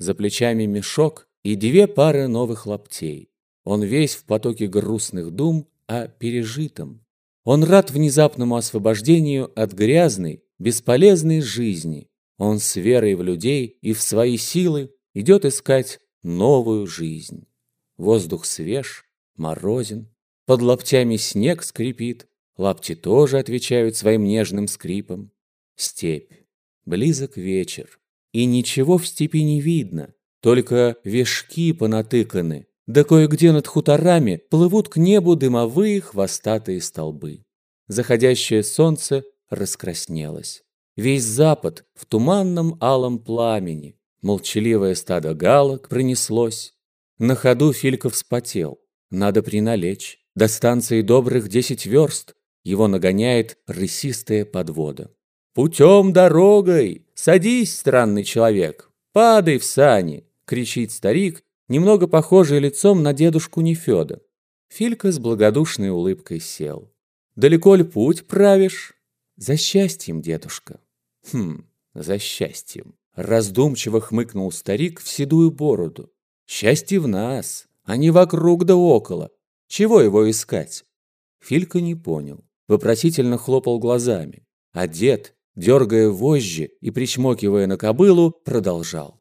За плечами мешок и две пары новых лаптей. Он весь в потоке грустных дум о пережитом. Он рад внезапному освобождению от грязной, бесполезной жизни. Он с верой в людей и в свои силы идет искать новую жизнь. Воздух свеж, морозен, под лаптями снег скрипит, лапти тоже отвечают своим нежным скрипом. Степь. Близок вечер. И ничего в степи не видно, только вешки понатыканы, да кое-где над хуторами плывут к небу дымовые хвостатые столбы. Заходящее солнце раскраснелось. Весь запад в туманном алом пламени. Молчаливое стадо галок пронеслось. На ходу Филька вспотел. Надо приналечь. До станции добрых десять верст. Его нагоняет рысистая подвода. «Путем дорогой! Садись, странный человек! Падай в сани!» — кричит старик, немного похожий лицом на дедушку Нефёда. Филька с благодушной улыбкой сел. «Далеко ли путь правишь?» «За счастьем, дедушка». «Хм, за счастьем», — раздумчиво хмыкнул старик в седую бороду. «Счастье в нас, а не вокруг да около. Чего его искать?» Филька не понял, вопросительно хлопал глазами, а дед дергая вожжи и причмокивая на кобылу, продолжал.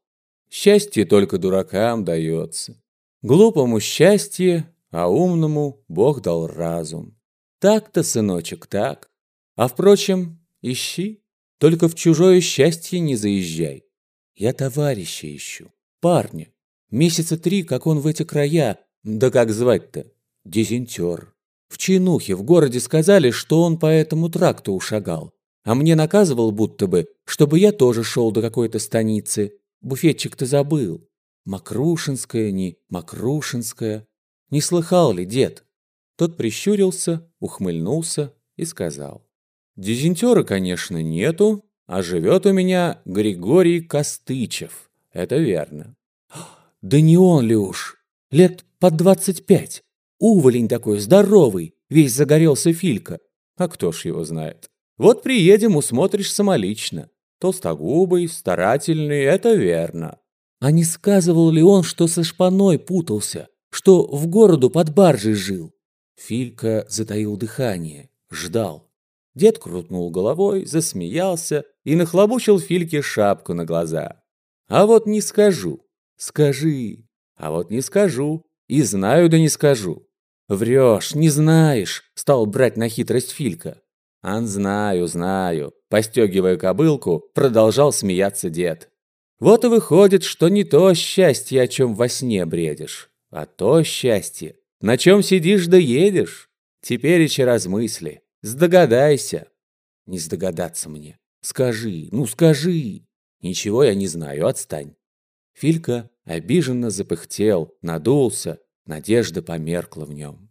Счастье только дуракам дается. Глупому счастье, а умному Бог дал разум. Так-то, сыночек, так. А впрочем, ищи, только в чужое счастье не заезжай. Я товарища ищу, парня. Месяца три, как он в эти края, да как звать-то? Дезинтер. В Чинухе в городе сказали, что он по этому тракту ушагал. А мне наказывал будто бы, чтобы я тоже шел до какой-то станицы. Буфетчик-то забыл. Макрушинская, не Макрушинская. Не слыхал ли, дед? Тот прищурился, ухмыльнулся и сказал. Дизентера, конечно, нету, а живет у меня Григорий Костычев. Это верно. Да не он ли уж? Лет под двадцать пять. Уволень такой, здоровый, весь загорелся Филька. А кто ж его знает? Вот приедем, усмотришь самолично. Толстогубый, старательный, это верно. А не сказывал ли он, что со шпаной путался, что в городу под баржей жил? Филька затаил дыхание, ждал. Дед крутнул головой, засмеялся и нахлобучил Фильке шапку на глаза. А вот не скажу. Скажи. А вот не скажу. И знаю, да не скажу. Врешь, не знаешь, стал брать на хитрость Филька. «Ан, знаю, знаю», – постегивая кобылку, продолжал смеяться дед. «Вот и выходит, что не то счастье, о чем во сне бредишь, а то счастье, на чем сидишь да едешь. Теперь еще размысли, сдогадайся». «Не сдогадаться мне. Скажи, ну скажи». «Ничего я не знаю, отстань». Филька обиженно запыхтел, надулся, надежда померкла в нем.